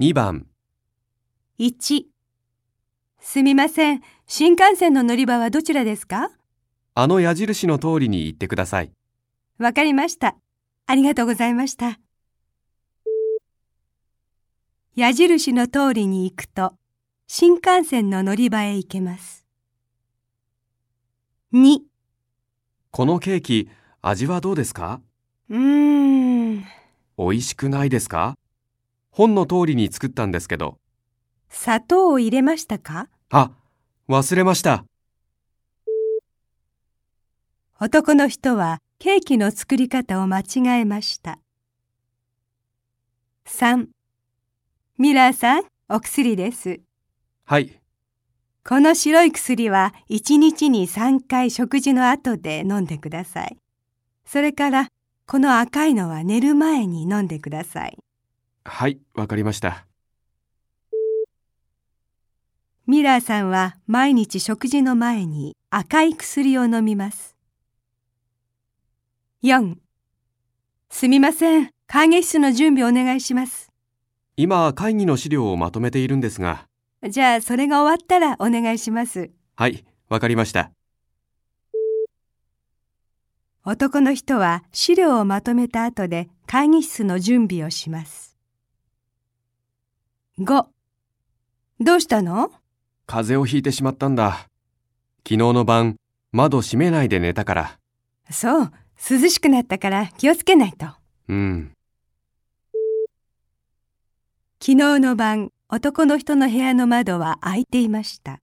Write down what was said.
2番、1すみません。新幹線の乗り場はどちらですか？あの矢印の通りに行ってください。わかりました。ありがとうございました。矢印の通りに行くと、新幹線の乗り場へ行けます。2このケーキ、味はどうですか？うーん、美味しくないですか？本の通りに作ったんですけど。砂糖を入れましたか？あ、忘れました。男の人はケーキの作り方を間違えました。3ミラーさん、お薬です。はい、この白い薬は1日に3回食事の後で飲んでください。それからこの赤いのは寝る前に飲んでください。はい、わかりました。ミラーさんは毎日食事の前に赤い薬を飲みます。4すみません。会議室の準備お願いします。今、会議の資料をまとめているんですが。じゃあそれが終わったらお願いします。はい、わかりました。男の人は資料をまとめた後で会議室の準備をします。5どうしたの？風邪をひいてしまったんだ。昨日の晩、窓閉めないで寝たから。そう、涼しくなったから気をつけないと。うん。昨日の晩、男の人の部屋の窓は開いていました。